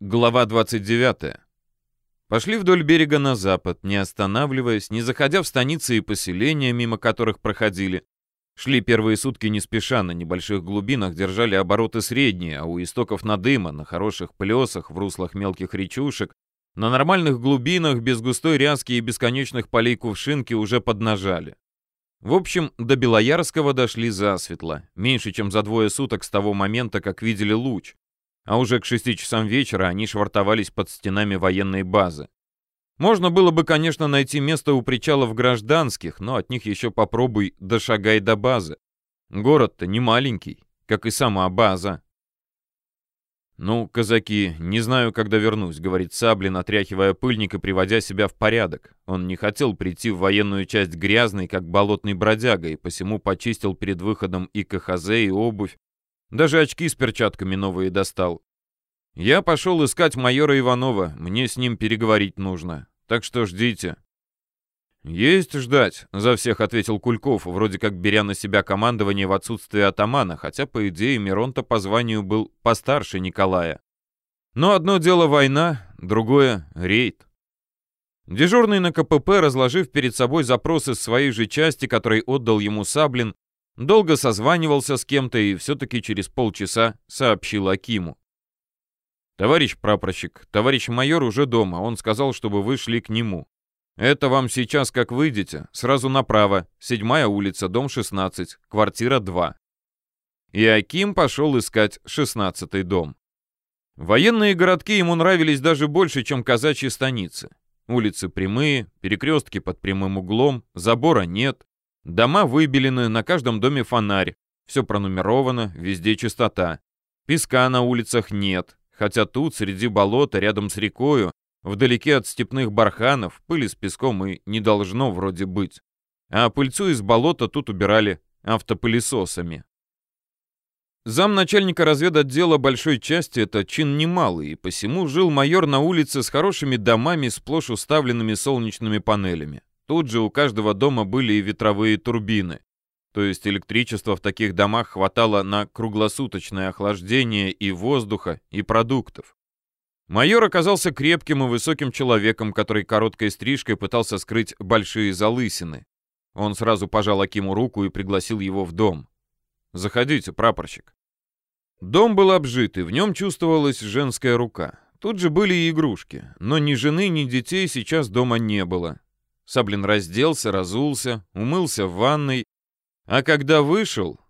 Глава 29. Пошли вдоль берега на запад, не останавливаясь, не заходя в станицы и поселения, мимо которых проходили. Шли первые сутки не спеша, на небольших глубинах держали обороты средние, а у истоков надыма, на хороших плесах, в руслах мелких речушек, на нормальных глубинах, без густой ряски и бесконечных полей кувшинки уже поднажали. В общем, до Белоярского дошли засветло, меньше чем за двое суток с того момента, как видели луч а уже к шести часам вечера они швартовались под стенами военной базы. Можно было бы, конечно, найти место у причалов гражданских, но от них еще попробуй дошагай до базы. Город-то не маленький, как и сама база. «Ну, казаки, не знаю, когда вернусь», — говорит Саблин, отряхивая пыльник и приводя себя в порядок. Он не хотел прийти в военную часть грязный, как болотный бродяга, и посему почистил перед выходом и КХЗ, и обувь, даже очки с перчатками новые достал. Я пошел искать майора Иванова, мне с ним переговорить нужно. Так что ждите. «Есть ждать», — за всех ответил Кульков, вроде как беря на себя командование в отсутствие атамана, хотя, по идее, Мирон-то по званию был постарше Николая. Но одно дело война, другое — рейд. Дежурный на КПП, разложив перед собой запросы своей же части, который отдал ему Саблин, Долго созванивался с кем-то и все-таки через полчаса сообщил Акиму. «Товарищ прапорщик, товарищ майор уже дома. Он сказал, чтобы вы шли к нему. Это вам сейчас, как выйдете, сразу направо, седьмая улица, дом 16, квартира 2». И Аким пошел искать шестнадцатый дом. Военные городки ему нравились даже больше, чем казачьи станицы. Улицы прямые, перекрестки под прямым углом, забора нет, Дома выбелены, на каждом доме фонарь. Все пронумеровано, везде чистота. Песка на улицах нет, хотя тут, среди болота, рядом с рекою, вдалеке от степных барханов, пыли с песком и не должно вроде быть. А пыльцу из болота тут убирали автопылесосами. Зам начальника разведотдела большой части это чин немалый, и посему жил майор на улице с хорошими домами, сплошь уставленными солнечными панелями. Тут же у каждого дома были и ветровые турбины. То есть электричества в таких домах хватало на круглосуточное охлаждение и воздуха, и продуктов. Майор оказался крепким и высоким человеком, который короткой стрижкой пытался скрыть большие залысины. Он сразу пожал Акиму руку и пригласил его в дом. «Заходите, прапорщик». Дом был обжитый, в нем чувствовалась женская рука. Тут же были и игрушки, но ни жены, ни детей сейчас дома не было. Саблин разделся, разулся, умылся в ванной, а когда вышел,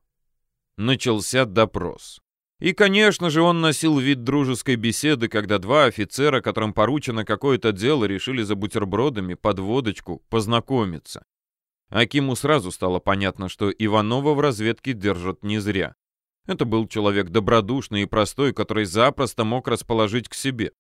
начался допрос. И, конечно же, он носил вид дружеской беседы, когда два офицера, которым поручено какое-то дело, решили за бутербродами под водочку познакомиться. Акиму сразу стало понятно, что Иванова в разведке держат не зря. Это был человек добродушный и простой, который запросто мог расположить к себе.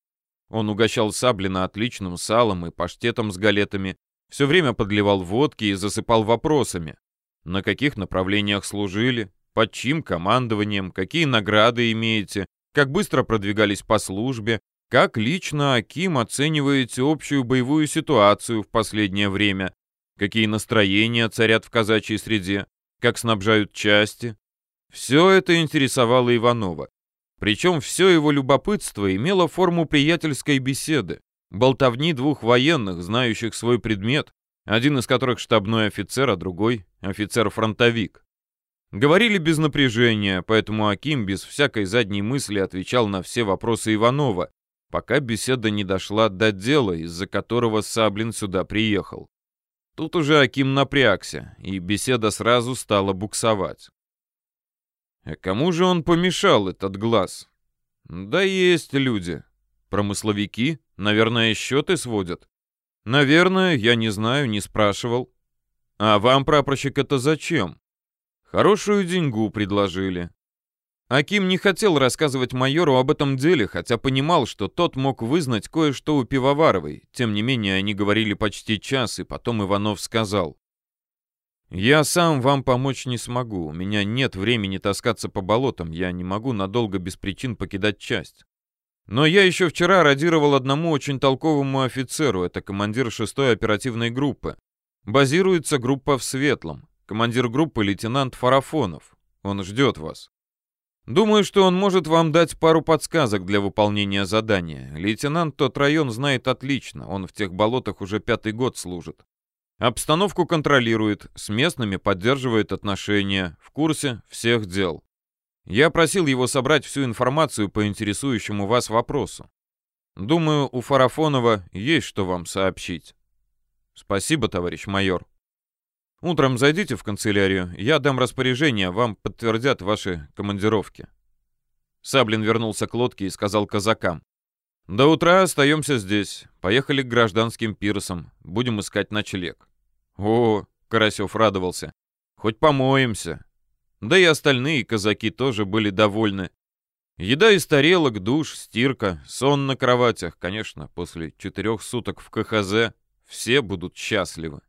Он угощал Саблина отличным салом и паштетом с галетами, все время подливал водки и засыпал вопросами. На каких направлениях служили, под чьим командованием, какие награды имеете, как быстро продвигались по службе, как лично Аким оцениваете общую боевую ситуацию в последнее время, какие настроения царят в казачьей среде, как снабжают части. Все это интересовало Иванова. Причем все его любопытство имело форму приятельской беседы болтовни двух военных, знающих свой предмет, один из которых штабной офицер, а другой — офицер-фронтовик. Говорили без напряжения, поэтому Аким без всякой задней мысли отвечал на все вопросы Иванова, пока беседа не дошла до дела, из-за которого Саблин сюда приехал. Тут уже Аким напрягся, и беседа сразу стала буксовать. А кому же он помешал, этот глаз? Да есть люди. Промысловики, наверное, счеты сводят. Наверное, я не знаю, не спрашивал. А вам, прапорщик, это зачем? Хорошую деньгу предложили. Аким не хотел рассказывать майору об этом деле, хотя понимал, что тот мог вызнать кое-что у Пивоваровой. Тем не менее, они говорили почти час, и потом Иванов сказал. «Я сам вам помочь не смогу. У меня нет времени таскаться по болотам. Я не могу надолго без причин покидать часть. Но я еще вчера радировал одному очень толковому офицеру, это командир 6-й оперативной группы. Базируется группа в Светлом. Командир группы лейтенант Фарафонов. Он ждет вас. Думаю, что он может вам дать пару подсказок для выполнения задания. Лейтенант тот район знает отлично, он в тех болотах уже пятый год служит. Обстановку контролирует, с местными поддерживает отношения, в курсе всех дел. Я просил его собрать всю информацию по интересующему вас вопросу. Думаю, у Фарафонова есть что вам сообщить. Спасибо, товарищ майор. Утром зайдите в канцелярию, я дам распоряжение, вам подтвердят ваши командировки. Саблин вернулся к лодке и сказал казакам. До утра остаемся здесь. Поехали к гражданским пирсам. Будем искать ночлег. О, Карасев радовался. Хоть помоемся. Да и остальные казаки тоже были довольны. Еда из тарелок, душ, стирка, сон на кроватях. Конечно, после четырех суток в КХЗ все будут счастливы.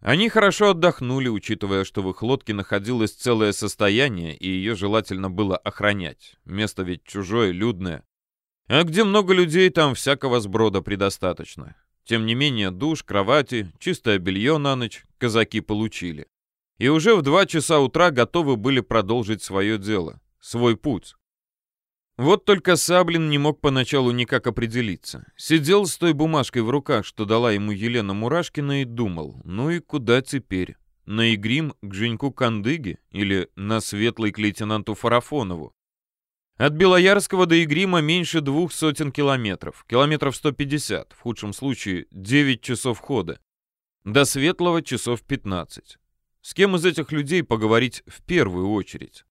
Они хорошо отдохнули, учитывая, что в их лодке находилось целое состояние, и ее желательно было охранять. Место ведь чужое, людное. А где много людей, там всякого сброда предостаточно. Тем не менее, душ, кровати, чистое белье на ночь казаки получили. И уже в два часа утра готовы были продолжить свое дело, свой путь. Вот только Саблин не мог поначалу никак определиться. Сидел с той бумажкой в руках, что дала ему Елена Мурашкина, и думал, ну и куда теперь? На Игрим к Женьку Кандыге или на Светлый к лейтенанту Фарафонову? От Белоярского до Игрима меньше двух сотен километров, километров 150, в худшем случае 9 часов хода. До Светлого часов 15. С кем из этих людей поговорить в первую очередь?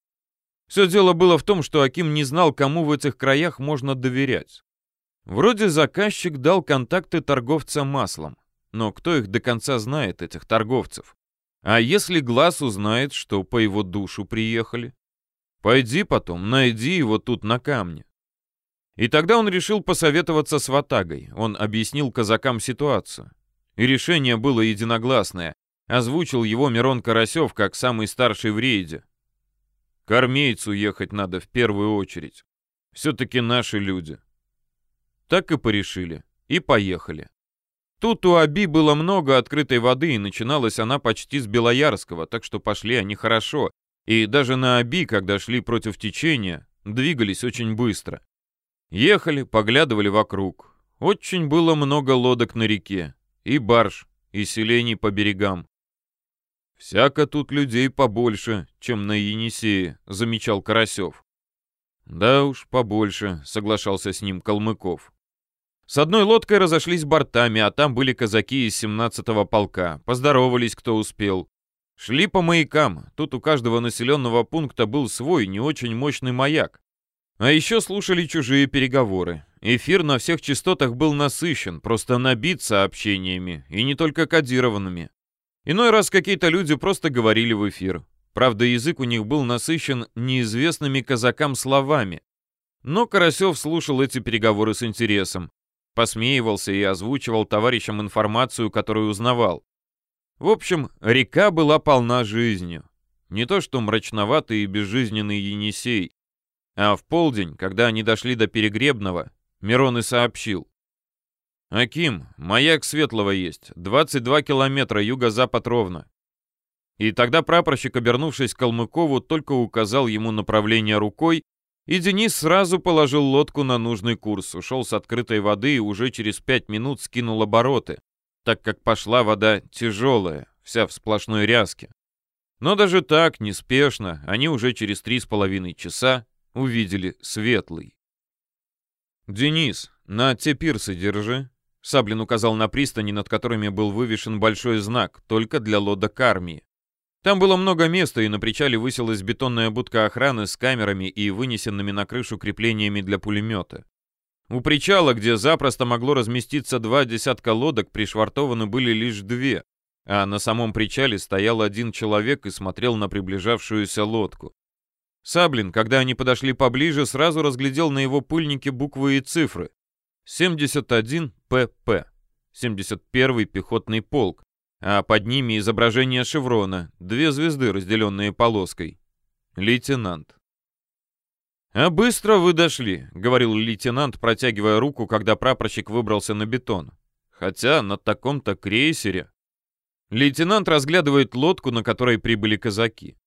Все дело было в том, что Аким не знал, кому в этих краях можно доверять. Вроде заказчик дал контакты торговца маслом, но кто их до конца знает, этих торговцев? А если глаз узнает, что по его душу приехали? Пойди потом, найди его тут на камне. И тогда он решил посоветоваться с Ватагой. Он объяснил казакам ситуацию. И решение было единогласное. Озвучил его Мирон Карасев как самый старший в рейде. К армейцу ехать надо в первую очередь. Все-таки наши люди. Так и порешили. И поехали. Тут у Аби было много открытой воды, и начиналась она почти с Белоярского, так что пошли они хорошо. И даже на Аби, когда шли против течения, двигались очень быстро. Ехали, поглядывали вокруг. Очень было много лодок на реке. И барж, и селений по берегам. «Всяко тут людей побольше, чем на Енисее», — замечал Карасев. «Да уж, побольше», — соглашался с ним Калмыков. С одной лодкой разошлись бортами, а там были казаки из 17-го полка. Поздоровались, кто успел. Шли по маякам. Тут у каждого населенного пункта был свой, не очень мощный маяк. А еще слушали чужие переговоры. Эфир на всех частотах был насыщен, просто набит сообщениями, и не только кодированными. Иной раз какие-то люди просто говорили в эфир. Правда, язык у них был насыщен неизвестными казакам словами. Но Карасев слушал эти переговоры с интересом, посмеивался и озвучивал товарищам информацию, которую узнавал. В общем, река была полна жизнью. Не то что мрачноватый и безжизненный Енисей. А в полдень, когда они дошли до Перегребного, Мирон и сообщил. «Аким, маяк Светлого есть. 22 километра юго-запад ровно». И тогда прапорщик, обернувшись к Калмыкову, только указал ему направление рукой, и Денис сразу положил лодку на нужный курс, ушел с открытой воды и уже через пять минут скинул обороты, так как пошла вода тяжелая, вся в сплошной ряске. Но даже так, неспешно, они уже через три с половиной часа увидели светлый. «Денис, на те пирсы держи», Саблин указал на пристани, над которыми был вывешен большой знак, только для лодок армии. Там было много места, и на причале высилась бетонная будка охраны с камерами и вынесенными на крышу креплениями для пулемета. У причала, где запросто могло разместиться два десятка лодок, пришвартованы были лишь две, а на самом причале стоял один человек и смотрел на приближавшуюся лодку. Саблин, когда они подошли поближе, сразу разглядел на его пыльнике буквы и цифры. 71 ПП, 71-й пехотный полк, а под ними изображение шеврона, две звезды, разделенные полоской. Лейтенант. «А быстро вы дошли», — говорил лейтенант, протягивая руку, когда прапорщик выбрался на бетон. «Хотя на таком-то крейсере...» Лейтенант разглядывает лодку, на которой прибыли казаки.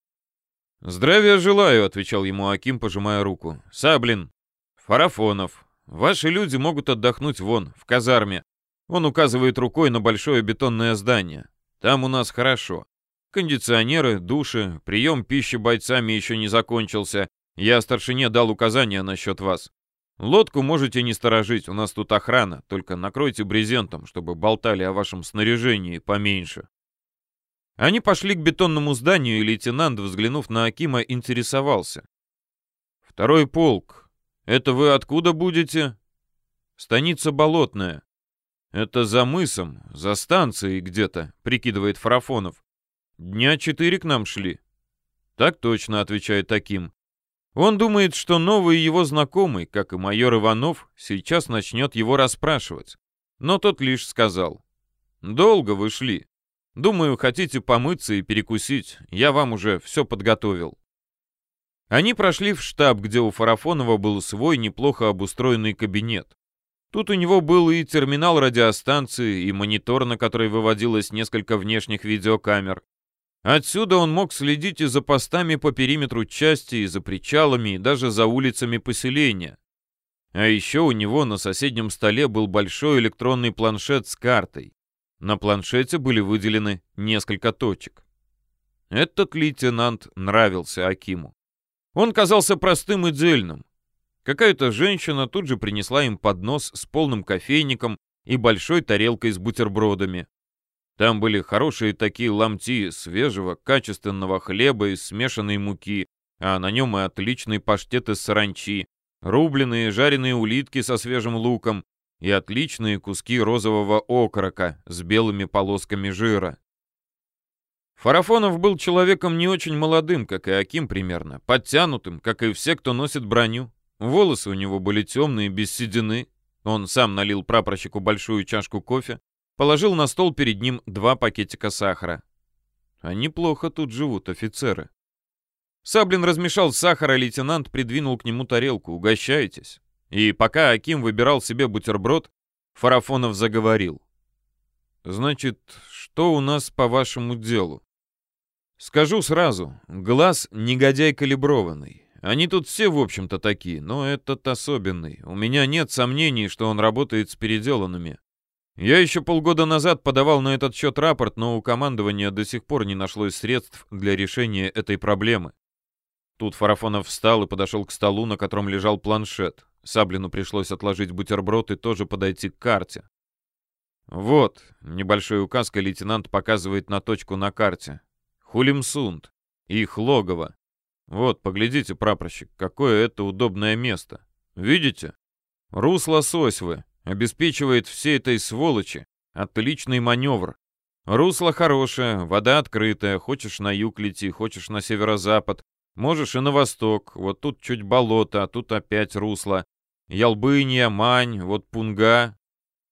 «Здравия желаю», — отвечал ему Аким, пожимая руку. «Саблин, Фарафонов, ваши люди могут отдохнуть вон, в казарме. Он указывает рукой на большое бетонное здание. Там у нас хорошо. Кондиционеры, души, прием пищи бойцами еще не закончился. Я старшине дал указания насчет вас. Лодку можете не сторожить, у нас тут охрана, только накройте брезентом, чтобы болтали о вашем снаряжении поменьше. Они пошли к бетонному зданию, и лейтенант, взглянув на Акима, интересовался. «Второй полк. Это вы откуда будете?» «Станица Болотная. Это за мысом, за станцией где-то», — прикидывает Фарафонов. «Дня четыре к нам шли». «Так точно», — отвечает Аким. Он думает, что новый его знакомый, как и майор Иванов, сейчас начнет его расспрашивать. Но тот лишь сказал. «Долго вы шли. Думаю, хотите помыться и перекусить. Я вам уже все подготовил». Они прошли в штаб, где у Фарафонова был свой неплохо обустроенный кабинет. Тут у него был и терминал радиостанции, и монитор, на который выводилось несколько внешних видеокамер, Отсюда он мог следить и за постами по периметру части, и за причалами, и даже за улицами поселения. А еще у него на соседнем столе был большой электронный планшет с картой. На планшете были выделены несколько точек. Этот лейтенант нравился Акиму. Он казался простым и дельным. Какая-то женщина тут же принесла им поднос с полным кофейником и большой тарелкой с бутербродами. Там были хорошие такие ломти свежего, качественного хлеба из смешанной муки, а на нем и отличный паштет из саранчи, рубленые жареные улитки со свежим луком и отличные куски розового окорока с белыми полосками жира. Фарафонов был человеком не очень молодым, как и Аким примерно, подтянутым, как и все, кто носит броню. Волосы у него были темные, без седины. Он сам налил прапорщику большую чашку кофе, Положил на стол перед ним два пакетика сахара. А неплохо тут живут офицеры. Саблин размешал сахар, а лейтенант придвинул к нему тарелку. «Угощайтесь». И пока Аким выбирал себе бутерброд, Фарафонов заговорил. «Значит, что у нас по вашему делу?» «Скажу сразу, глаз негодяй калиброванный. Они тут все, в общем-то, такие, но этот особенный. У меня нет сомнений, что он работает с переделанными. Я еще полгода назад подавал на этот счет рапорт, но у командования до сих пор не нашлось средств для решения этой проблемы. Тут Фарафонов встал и подошел к столу, на котором лежал планшет. Саблину пришлось отложить бутерброд и тоже подойти к карте. Вот, небольшой указкой лейтенант показывает на точку на карте. Хулимсунд. Их логово. Вот, поглядите, прапорщик, какое это удобное место. Видите? Русло Сосьвы, Обеспечивает всей этой сволочи отличный маневр. Русло хорошее, вода открытая, хочешь на юг лети, хочешь на северо-запад, можешь и на восток. Вот тут чуть болото, а тут опять русло. Ялбынья, Мань, вот Пунга.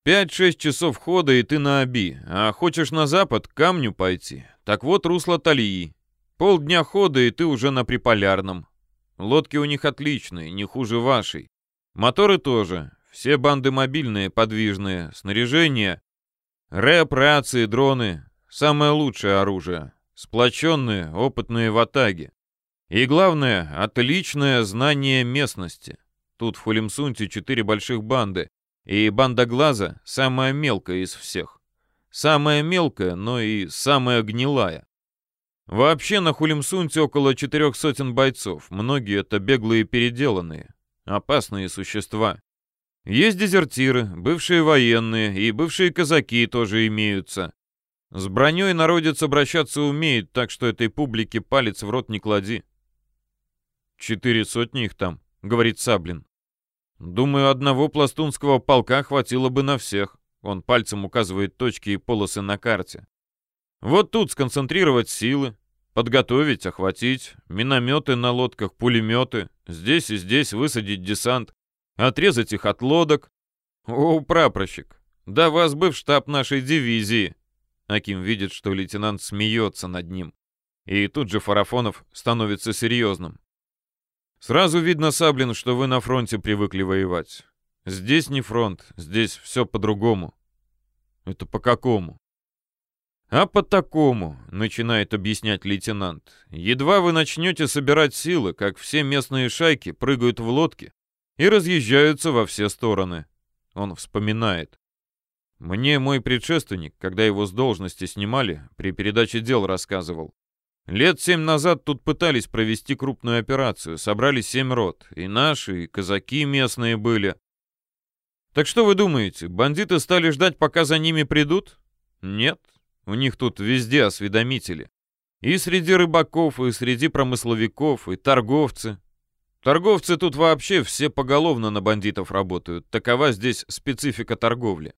Пять-шесть часов хода, и ты на Аби. А хочешь на запад, к камню пойти. Так вот русло Талии. Полдня хода, и ты уже на Приполярном. Лодки у них отличные, не хуже вашей. Моторы тоже. Все банды мобильные, подвижные, снаряжение, рэп, рации, дроны — самое лучшее оружие. Сплоченные, опытные в атаге. И главное, отличное знание местности. Тут в Хулимсунте четыре больших банды, и банда Глаза самая мелкая из всех. Самая мелкая, но и самая гнилая. Вообще на Хулимсунте около четырех сотен бойцов, многие это беглые переделанные, опасные существа. Есть дезертиры, бывшие военные и бывшие казаки тоже имеются. С броней народец обращаться умеет, так что этой публике палец в рот не клади. «Четыре сотни их там», — говорит Саблин. «Думаю, одного пластунского полка хватило бы на всех». Он пальцем указывает точки и полосы на карте. «Вот тут сконцентрировать силы, подготовить, охватить, минометы на лодках, пулеметы, здесь и здесь высадить десант, Отрезать их от лодок. О, прапорщик, да вас бы в штаб нашей дивизии. Аким видит, что лейтенант смеется над ним. И тут же Фарафонов становится серьезным. Сразу видно, Саблин, что вы на фронте привыкли воевать. Здесь не фронт, здесь все по-другому. Это по какому? «А по такому», — начинает объяснять лейтенант, «едва вы начнете собирать силы, как все местные шайки прыгают в лодки и разъезжаются во все стороны». Он вспоминает. Мне мой предшественник, когда его с должности снимали, при передаче дел рассказывал. Лет семь назад тут пытались провести крупную операцию, собрали семь рот, и наши, и казаки местные были. Так что вы думаете, бандиты стали ждать, пока за ними придут? Нет, у них тут везде осведомители. И среди рыбаков, и среди промысловиков, и торговцы. Торговцы тут вообще все поголовно на бандитов работают. Такова здесь специфика торговли.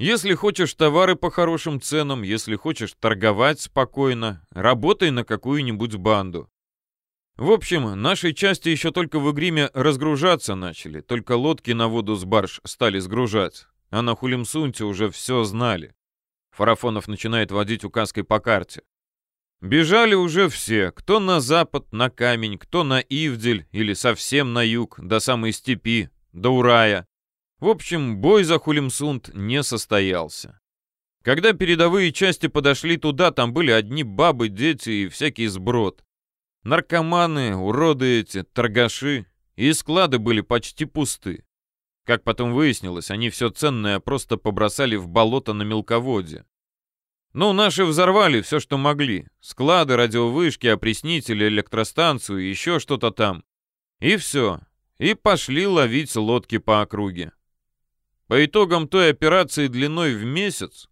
Если хочешь товары по хорошим ценам, если хочешь торговать спокойно, работай на какую-нибудь банду. В общем, нашей части еще только в Игриме разгружаться начали, только лодки на воду с барж стали сгружать, а на Хулимсунте уже все знали. Фарафонов начинает водить указкой по карте. Бежали уже все, кто на запад, на камень, кто на Ивдель или совсем на юг, до самой степи, до Урая. В общем, бой за Хулимсунд не состоялся. Когда передовые части подошли туда, там были одни бабы, дети и всякий сброд. Наркоманы, уроды эти, торгаши. И склады были почти пусты. Как потом выяснилось, они все ценное просто побросали в болото на мелководье. Ну, наши взорвали все, что могли. Склады, радиовышки, опреснители, электростанцию, еще что-то там. И все. И пошли ловить лодки по округе. По итогам той операции длиной в месяц,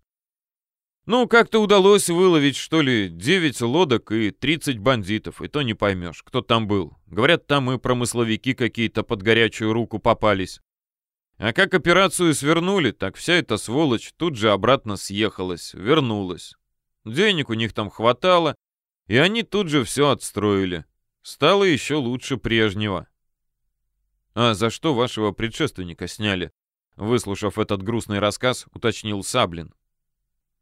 ну, как-то удалось выловить, что ли, 9 лодок и 30 бандитов, и то не поймешь, кто там был. Говорят, там и промысловики какие-то под горячую руку попались. А как операцию свернули, так вся эта сволочь тут же обратно съехалась, вернулась. Денег у них там хватало, и они тут же все отстроили. Стало еще лучше прежнего. А за что вашего предшественника сняли? Выслушав этот грустный рассказ, уточнил Саблин.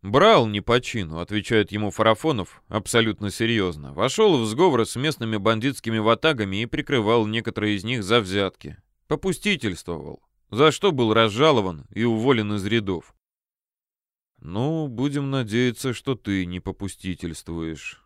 «Брал не по чину», — отвечает ему Фарафонов абсолютно серьезно. Вошел в сговор с местными бандитскими ватагами и прикрывал некоторые из них за взятки. Попустительствовал, за что был разжалован и уволен из рядов. «Ну, будем надеяться, что ты не попустительствуешь»,